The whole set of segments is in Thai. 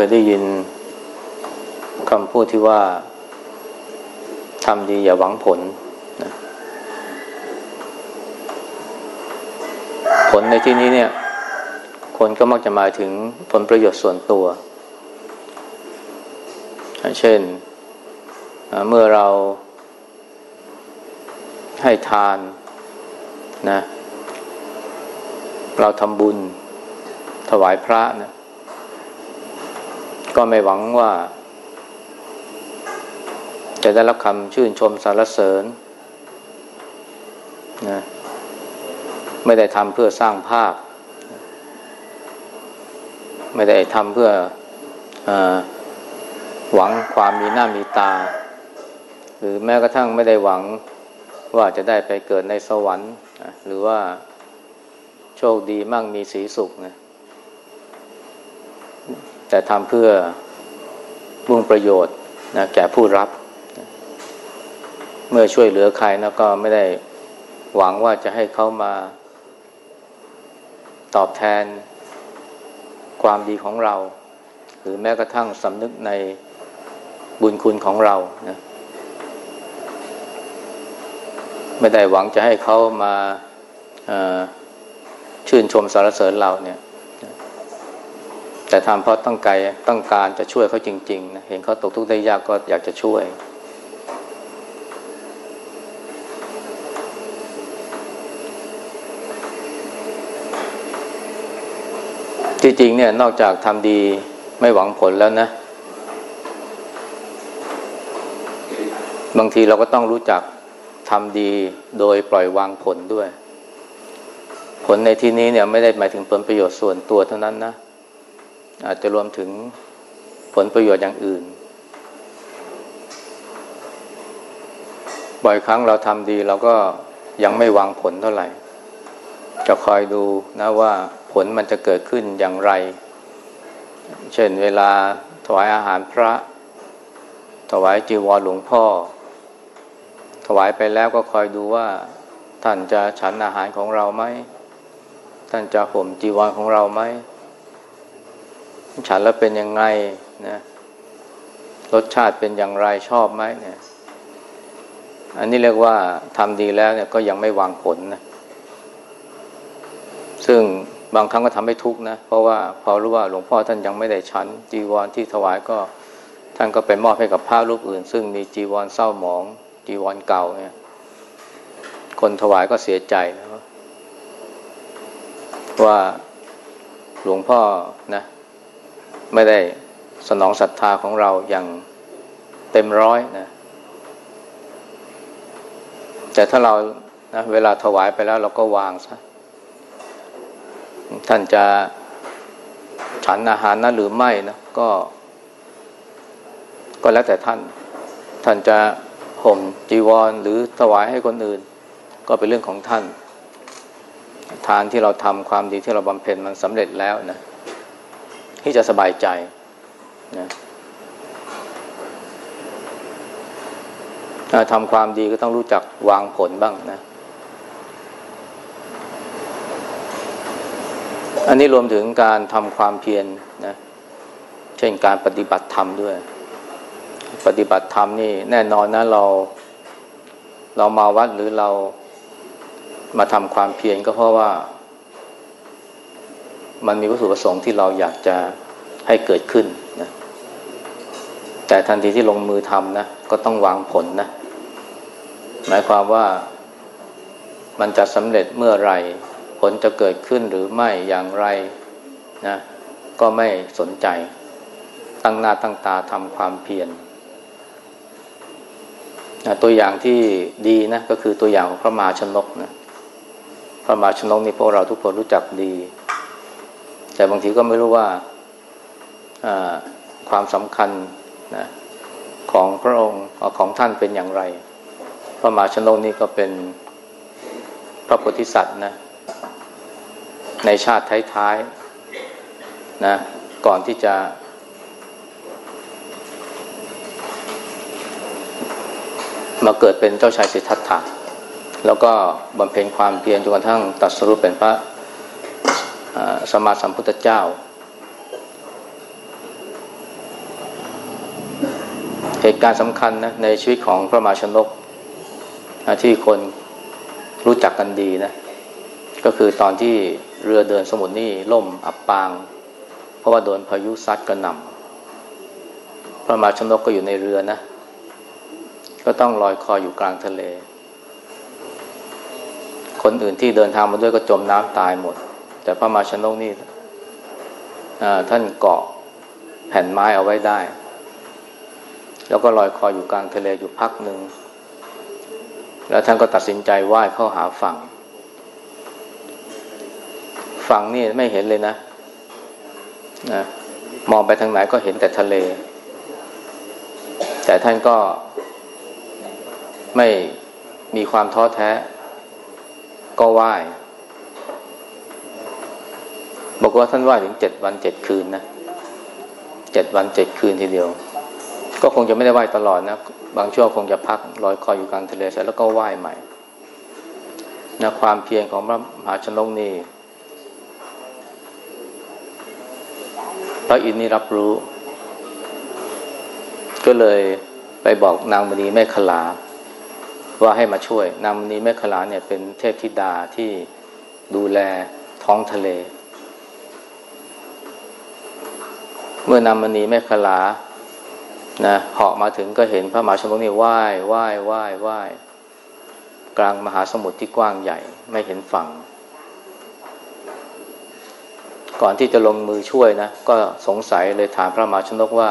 เคยได้ยินคำพูดที่ว่าทำดีอย่าหวังผลนะผลในที่นี้เนี่ย คนก็มักจะหมายถึงผลประโยชน์ส่วนตัว เช่น เมื่อเราให้ทานนะ เราทำบุญถวายพระนะ ก็ไม่หวังว่า จะได้รับคำชื่นชมสรรเสริญนะไม่ได้ทำเพื่อสร้างภาพ ไม่ได้ทำเพื่ออหวังความมีหน้ามีตา หรือแม้กระทั่งไม่ได้หวังว่าจะได้ไปเกิดในสวรรค์ หรือว่าโชคดีมั่งมีสีสุขนะ แต่ทำเพื่อมุ่งประโยชน์นะแก่ผู้รับ เมื่อช่วยเหลือใครนะก็ไม่ได้หวังว่าจะให้เขามา ตอบแทนความดีของเรา หรือแม้กระทั่งสำนึกในบุญคุณของเรานะไม่ได้หวังจะให้เขามาชื่นชมสรรเสริญเราเนี่ย แต่ทำเพราะต้องการต้องการจะช่วยเขาจริงๆนะเห็นเขาตกทุกข์ได้ยากก็อยากจะช่วย จริงๆเนี่ยนอกจากทำดีไม่หวังผลแล้วนะ บางทีเราก็ต้องรู้จักทำดีโดยปล่อยวางผลด้วย ผลในที่นี้เนี่ยไม่ได้หมายถึงผลประโยชน์ส่วนตัวเท่านั้นนะ อาจจะรวมถึงผลประโยชน์อย่างอื่น บ่อยครั้งเราทำดีเราก็ยังไม่วางผลเท่าไหร่ จะคอยดูนะว่าผลมันจะเกิดขึ้นอย่างไร เช่นเวลาถวายอาหารพระ ถวายจีวรหลวงพ่อ ถวายไปแล้วก็คอยดูว่า ท่านจะฉันอาหารของเราไหม ท่านจะห่มจีวรของเราไหม ฉันแล้วเป็นยังไงนะรสชาติเป็นอย่างไรชอบไหมเนี่ย อันนี้เรียกว่าทำดีแล้วเนี่ยก็ยังไม่วางผลนะซึ่งบางครั้งก็ทำให้ทุกข์นะ เพราะว่าพอรู้ว่าหลวงพ่อท่านยังไม่ได้ฉันจีวรที่ถวายก็ ท่านก็ไปมอบให้กับพระรูปอื่น ซึ่งมีจีวรเศร้าหมอง จีวรเก่าเนี่ย คนถวายก็เสียใจนะว่าหลวงพ่อนะ ไม่ได้สนองศรัทธาของเราอย่างเต็มร้อยนะแต่ถ้าเรานะเวลาถวายไปแล้วเราก็วางซะท่านจะฉันอาหารนั้หรือไม่นะก็ ก็แล้วแต่ท่าน ท่านจะห่มจีวรหรือถวายให้คนอื่น ก็เป็นเรื่องของท่าน ทานที่เราทำความดีที่เราบำเพ็ญมันสำเร็จแล้วนะ ที่จะสบายใจนะทำความดีก็ต้องรู้จักวางผลบ้างนะ อันนี้รวมถึงการทำความเพียรนนะ เช่นการปฏิบัติธรรมด้วย ปฏิบัติธรรมนี่แน่นอนนะเราเรามาวัดหรือเรามาทำความเพียรก็เพราะว่า มันมีวัตถุประสงค์ที่เราอยากจะให้เกิดขึ้นนะแต่ทันทีที่ลงมือทำนะก็ต้องวางผลนะหมายความว่ามันจะสำเร็จเมื่อไรผลจะเกิดขึ้นหรือไม่อย่างไรนะก็ไม่สนใจ ตั้งหน้าตั้งตาทำความเพียรนะตัวอย่างที่ดีนะก็คือตัวอย่างของพระมาชนกนะพระมาชนกนี่พวกเราทุกคนรู้จักดี แต่บางทีก็ไม่รู้ว่าความสำคัญนะของพระองค์ของท่านเป็นอย่างไร พระมหาชนกนี่ก็เป็นพระโพธิสัตว์นะในชาติท้ายๆนะก่อนที่จะ มาเกิดเป็นเจ้าชายสิทธัตถะแล้วก็บำเพ็ญความเพียรจนกระทั่งตัดสรุปเป็นพระ สมมาสัมพุทธเจ้า เหตุการณ์สำคัญนะในชีวิตของพระมาชนกที่คนรู้จักกันดีนะ ก็คือตอนที่เรือเดินสมุทรนี่ล่มอับปาง เพราะว่าโดนพายุซัดกระหน่ำพระมาชนกก็อยู่ในเรือนะ ก็ต้องลอยคออยู่กลางทะเล คนอื่นที่เดินทางมาด้วยก็จมน้ำตายหมด แต่พระมาชนกนี่ท่านเกาะแผ่นไม้เอาไว้ได้ แล้วก็ลอยคออยู่กลางทะเลอยู่พักหนึ่ง แล้วท่านก็ตัดสินใจว่ายเข้าหาฝั่ง ฝั่งนี่ไม่เห็นเลยนะนะมองไปทางไหนก็เห็นแต่ทะเล แต่ท่านก็ไม่มีความท้อแท้ ก็ว่าย บอกว่าท่านว่ายถึงเจ็ดวันเจ็ดคืนนะเจ็ดวันเจ็ดคืนทีเดียว ก็คงจะไม่ได้ว่ายตลอดนะ บางช่วงคงจะพักลอยคออยู่กลางทะเลเสร็จแล้วก็ว่ายใหม่นะความเพียรของพระมหาชนกนี่พระอินทร์นี่รับรู้ ก็เลยไปบอกนางมณีแม่ขลา ว่าให้มาช่วย นางมณีแม่ขลาเนี่ยเป็นเทพธิดาที่ดูแลท้องทะเล เมื่อนำมณีแม่ขลานะเหาะมาถึงก็เห็นพระมหาชนกนี่ว่ายว่ายว่ายว่ายกลางมหาสมุทรที่กว้างใหญ่ไม่เห็นฝั่ง ก่อนที่จะลงมือช่วยนะ ก็สงสัยเลยถามพระมหาชนกว่า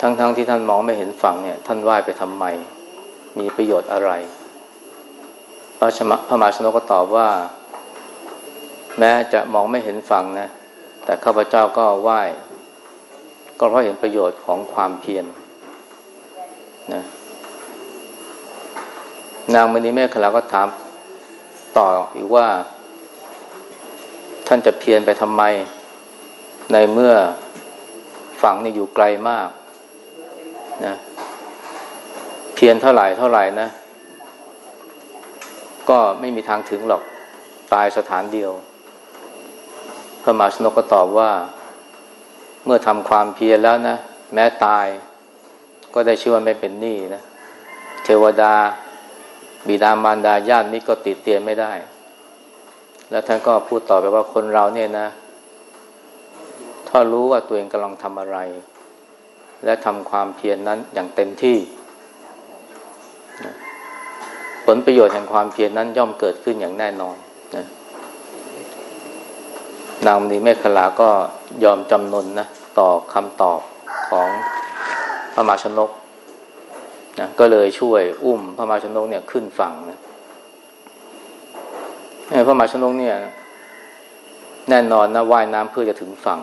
ทั้งๆทที่ท่านมองไม่เห็นฝั่งเนี่ย ท่านว่ายไปทำไม มีประโยชน์อะไร พระพระมหาชนกก็ตอบว่า แม้จะมองไม่เห็นฝั่งนะ แต่ข้าพเจ้าก็ไหว้ก็เพราะเห็นประโยชน์ของความเพียรนะนางมณีเมฆขลาก็ถามต่ออีกว่า ท่านจะเพียรไปทำไม ในเมื่อฝั่งนี่อยู่ไกลมากนะเพียรเท่าไหร่เท่าไหร่นะ ก็ไม่มีทางถึงหรอกตายสถานเดียว ระมหาชนกก็ตอบว่า เมื่อทำความเพียรแล้วนะ แม้ตายก็ได้ชื่อว่าไม่เป็นหนี้นะ เทวดา บิดามารดาญาตินี้ก็ติดเตียนไม่ได้ แล้วท่านก็พูดต่อไปว่าคนเราเนี่ยนะ ถ้ารู้ว่าตัวเองกำลังทำอะไร และทำความเพียรนนั้นอย่างเต็มที่ ผลประโยชน์แห่งความเพียรนนั้นย่อมเกิดขึ้นอย่างแน่นอน นางมณีเมฆขลาก็ยอมจำนนนะต่อคำตอบของพระมาชนกนะก็เลยช่วยอุ้มพระมาชนกเนี่ยขึ้นฝั่งนะพระมาชนกเนี่ย แน่นอนนะว่ายน้ำเพื่อจะถึงฝั่ง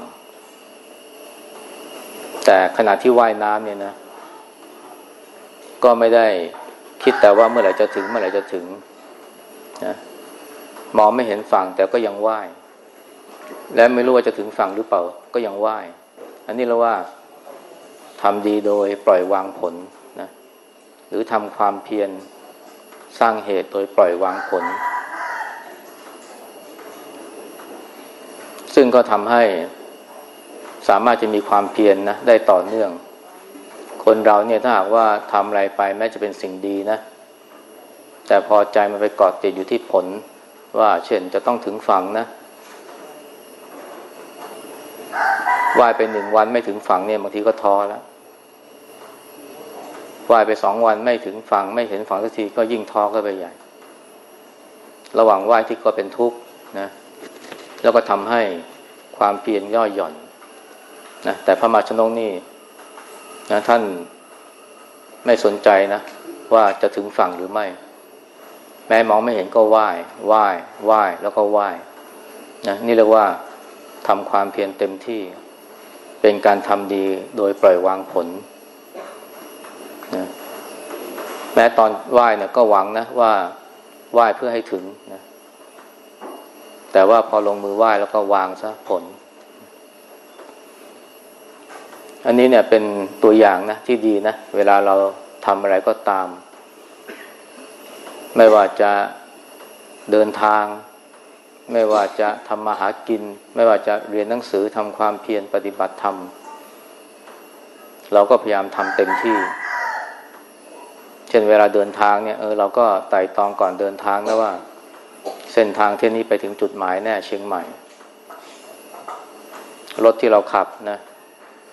แต่ขณะที่ว่ายน้ำเนี่ยนะ ก็ไม่ได้คิดแต่ว่าเมื่อไหร่จะถึงเมื่อไหร่จะถึงนะมองไม่เห็นฝั่งแต่ก็ยังว่าย และไม่รู้ว่าจะถึงฝั่งหรือเปล่าก็ยังไหวอันนี้เราว่าทำดีโดยปล่อยวางผลนะหรือทำความเพียรสร้างเหตุโดยปล่อยวางผล ซึ่งก็ทำให้สามารถจะมีความเพียรนนะได้ต่อเนื่อง คนเราเนี่ยถ้าหากว่าทำอะไรไปแม้จะเป็นสิ่งดีนะ แต่พอใจมันไปเกาะติดอยู่ที่ผลว่าเช่นจะต้องถึงฝั่งนะ ว่ายไปหนึ่งวันไม่ถึงฝั่งเนี่ยบางทีก็ท้อแล้วว่ายไปสองวันไม่ถึงฝั่ง ไม่เห็นฝั่งสักทีก็ยิ่งท้อก็ไปใหญ่ ระหว่างว่ายที่ก็เป็นทุกข์นะ แล้วก็ทำให้ความเปลี่ยนย่อหย่อนนะแต่พระมาชนกนี่นะท่านไม่สนใจนะ ว่าจะถึงฝั่งหรือไม่ แม้มองไม่เห็นก็ไหว่ายว่ายว่ายแล้วก็ว่ายนะนี่เรียกว่าทำความเพียรเต็มที่ เป็นการทำดีโดยปล่อยวางผลนะแม้ตอนไหว้เนี่ยก็หวังนะว่าไหว้เพื่อให้ถึงนะแต่ว่าพอลงมือไหว้แล้วก็วางซะผล อันนี้เนี่ยเป็นตัวอย่างนะที่ดีนะ เวลาเราทำอะไรก็ตาม ไม่ว่าจะเดินทาง ไม่ว่าจะทำมาหากิน ไม่ว่าจะเรียนหนังสือทำความเพียรปฏิบัติธรรม เราก็พยายามทำเต็มที่ เช่นเวลาเดินทางเนี่ยเออเราก็ไต่ตองก่อนเดินทางนะว่า เส้นทางเที่นี้ไปถึงจุดหมายแน่เชียงใหม่ รถที่เราขับนะ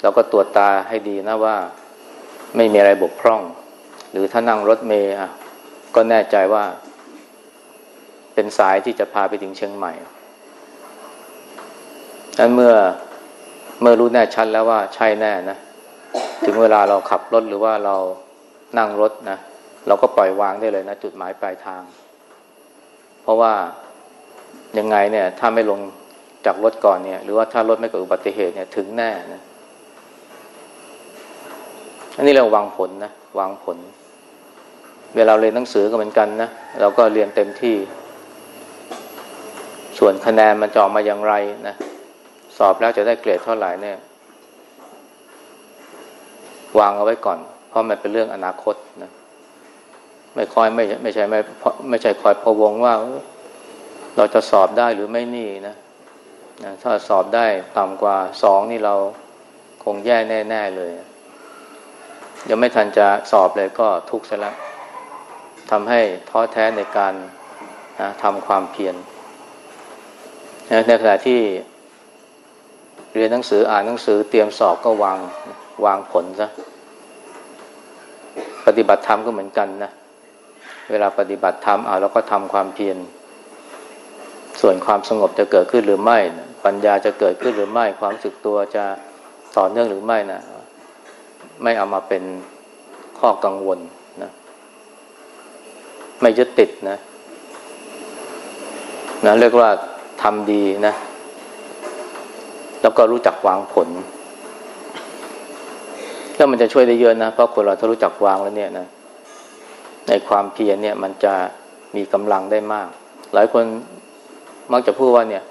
เราก็ตรวจตาให้ดีนะว่า ไม่มีอะไรบกพร่อง หรือถ้านั่งรถเมย์ก็แน่ใจว่า เป็นสายที่จะพาไปถึงเชียงใหม่ดังนั้นเมื่อเมื่อรู้แน่ชัดแล้วว่าใช่แน่นะ ถึงเวลาเราขับรถหรือว่าเรานั่งรถนะ เราก็ปล่อยวางได้เลยนะ จุดหมายปลายทาง เพราะว่ายังไงเนี่ย ถ้าไม่ลงจากรถก่อนเนี่ย หรือว่าถ้ารถไม่เกิดอุบัติเหตุเนี่ยถึงแน่นะอันนี้เราวางผลนะ วางผล เวลาเรียนหนังสือก็เหมือนกันนะ เราก็เรียนเต็มที่ ส่วนคะแนนมันจะออกมาอย่างไรนะสอบแล้วจะได้เกรดเท่าไหร่เนี่ยวางเอาไว้ก่อน เพราะมันเป็นเรื่องอนาคตนะไม่คอยไม่ไม่ใช่ไม่ไม่ใช่คอยพะวงว่า เราจะสอบได้หรือไม่นี่นะนะถ้าสอบได้ต่ำกว่าสองนี่เราคงแย่แน่ ๆเลย ยังไม่ทันจะสอบเลยก็ทุกข์ซะแล้วทำให้ท้อแท้ในการนะทำความเพียร ในขณะที่เรียนหนังสืออ่านหนังสือเตรียมสอบก็วางวางผลซะปฏิบัติธรรมก็เหมือนกันนะเวลาปฏิบัติธรรมเอาเราก็ทำความเพียรส่วนความสงบจะเกิดขึ้นหรือไม่ ปัญญาจะเกิดขึ้นหรือไม่ ความสึกตัวจะต่อเนื่องหรือไม่นะไม่เอามาเป็นข้อกังวลนะไม่ยึดติดนะนะเรียกว่า ทำดีนะ แล้วก็รู้จักวางผล แล้วมันจะช่วยได้เยอะนะ เพราะคนเราถ้ารู้จักวางแล้วเนี่ยนะ ในความเพียรเนี่ยมันจะมีกำลังได้มาก หลายคนมักจะพูดว่าเนี่ย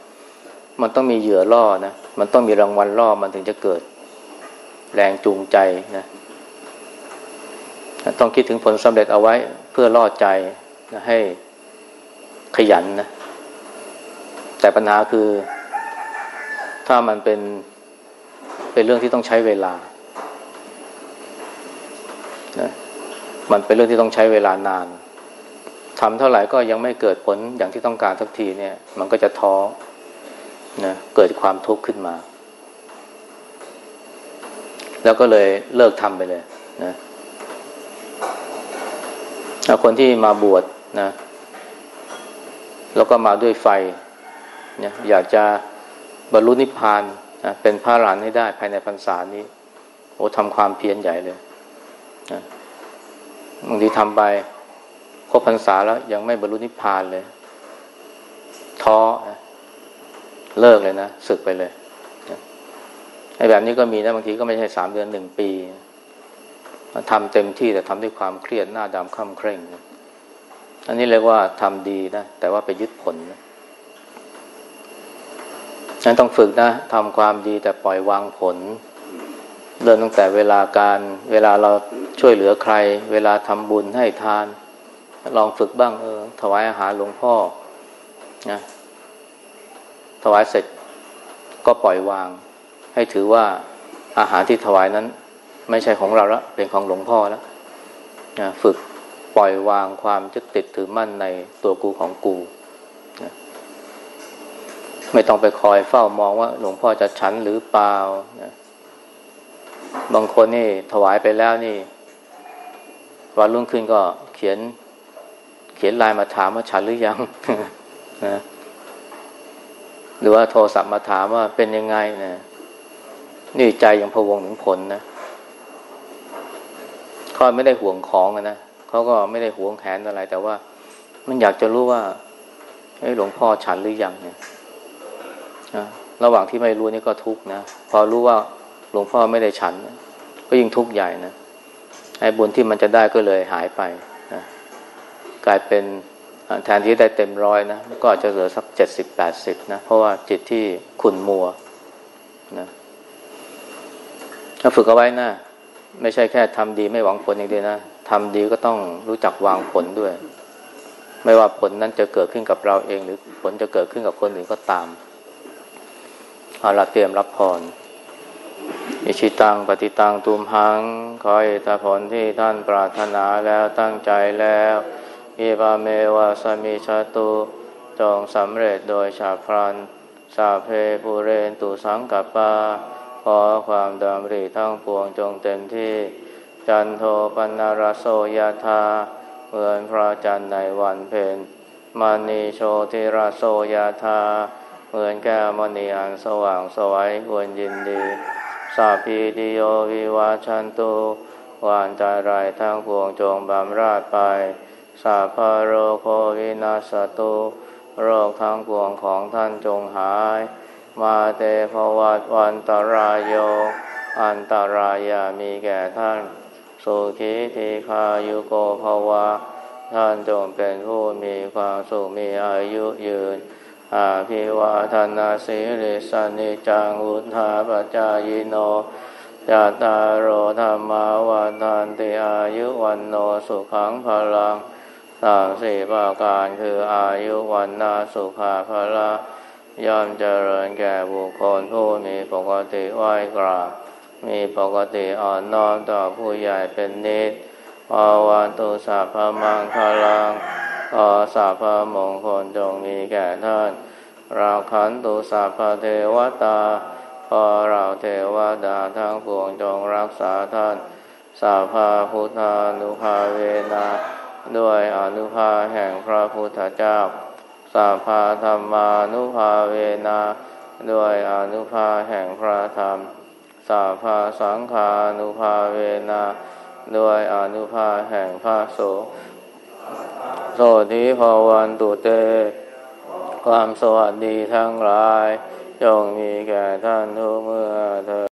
มันต้องมีเหยื่อล่อนะ มันต้องมีรางวัลล่อมันถึงจะเกิดแรงจูงใจนะต้องคิดถึงผลสำเร็จเอาไว้เพื่อล่อใจนะให้ขยันนะ แต่ปัญหาคือ ถ้ามันเป็นเป็นเรื่องที่ต้องใช้เวลานะมันเป็นเรื่องที่ต้องใช้เวลานานทำเท่าไหร่ก็ยังไม่เกิดผลอย่างที่ต้องการสักทีเนี่ย มันก็จะท้อนะเกิดความทุกข์ขึ้นมา แล้วก็เลยเลิกทำไปเลยนะคนที่มาบวชนะ แล้วก็มาด้วยไฟ นี่ยอยากจะบรรลุนิพพานนะเป็นพระหลานให้ได้ภายในพรรษานี้โอ้ทำความเพียรใหญ่เลยนะบางทีทำไปครบพรรษาแล้วยังไม่บรรลุนิพพานเลย ท้อเลิกเลยนะสึกไปเลยไอ้แบบนี้ก็มีนะบางทีก็ไม่ใช่สามเดือนหนึ่งปีทำเต็มที่แต่ทำด้วยความเครียดหน้าดำค่ำเคร่ง อันนี้เรียกว่าทำดีนะ แต่ว่าไปยึดผลนะ นั้นต้องฝึกนะทำความดีแต่ปล่อยวางผล เริ่มตั้งแต่เวลาการ เวลาเราช่วยเหลือใคร เวลาทำบุญให้ทาน ลองฝึกบ้างเออ ถวายอาหารหลวงพ่อนะถวายเสร็จก็ปล่อยวาง ให้ถือว่าอาหารที่ถวายนั้น ไม่ใช่ของเราแล้วเป็นของหลวงพ่อแล้วนะฝึกปล่อยวางความยึดติดถือมั่นในตัวกูของกู ไม่ต้องไปคอยเฝ้ามองว่า หลวงพ่อจะฉันหรือเปล่านะบางคนนี่ถวายไปแล้วนี่ วันรุ่งขึ้นก็เขียน เขียนไลน์มาถามว่าฉันหรือยังนะหรือว่าโทรศัพท์มาถามว่าเป็นยังไงนะนี่ใจยังพวงถึงผลนะเขาไม่ได้ห่วงของนะเขาก็ไม่ได้ห่วงแขนอะไร แต่ว่ามันอยากจะรู้ว่าหลวงพ่อฉันหรือยังเนี่ย นะระหว่างที่ไม่รู้นี่ก็ทุกข์นะพอรู้ว่าหลวงพ่อไม่ได้ฉันก็ยิ่งทุกข์ใหญ่นะไอ้บุญที่มันจะได้ก็เลยหายไปนะกลายเป็นแทนที่ได้เต็มร้อยนะก็อาจจะเหลือสักเจ็ดสิบแปดสิบนะเพราะว่าจิตที่ขุนมัวนะถ้าฝึกเอาไว้นะไม่ใช่แค่ทำดีไม่หวังผลอย่างเดียวนะทำดีก็ต้องรู้จักวางผลด้วย ไม่ว่าผลนั้นจะเกิดขึ้นกับเราเอง หรือผลจะเกิดขึ้นกับคนอื่นก็ตาม เอาละเตรียมรับพร อิชิตังปฏิตังตุมหัง ขออิทผลที่ท่านปรารถนาแล้วตั้งใจแล้วอิบาเมวะสมิชาตุจงสำเร็จโดยชาพรัน สาเพปุเรนตุสังกัปปา ขอความดำริทั้งปวงจงเต็มที่ จันโทปนารโสยธาเหมือนพระจันทร์ในวันเพ็ญมณีโชติราโสยธา เหมือนแก้วมณีอันสว่างสวัยควรยินดี สาพีติโยวิวาชันตุวานใจไรทั้งปวงจงบำราดไป สาพาโรโควินาสตุโรคทั้งปวงของท่านจงหาย มาเตภวัตวันตรายโย อันตรายามีแก่ท่าน สุขีทีคายุโกภวะ ท่านจงเป็นผู้มีความสุขมีอายุยืน อาภิวาทนาสิริสนิจังุทาปจายโนยาตาโรธรรมาวันทันติอายุวันโนสุขังพลังสามสี่ประการคืออายุวันนาสุขาพละย่อมเจริญแก่บุคคลผู้มีปกติไหวกราบ มีปกติอ่อนน้อมต่อผู้ใหญ่เป็นนิดภาวันตุสัพพมังคลัง ขอสัพพมงคลจงมีแก่ท่าน ราขันตุสัพพเทวตา ขอเราเทวดาทั้งปวงจงรักษาท่านสัพพาพุทธานุภาเวนะด้วยอนุภาแห่งพระพุทธเจ้าสัพพาธรรมานุภาเวนะด้วยอนุภาแห่งพระธรรมสัพพาสังฆานุภาเวนะด้วยอนุภาแห่งพระโสฆ์ โสธิภาวันตุเต ความสวัสดีทั้งหลายจงมีแก่ท่านทุกเมื่อเธอ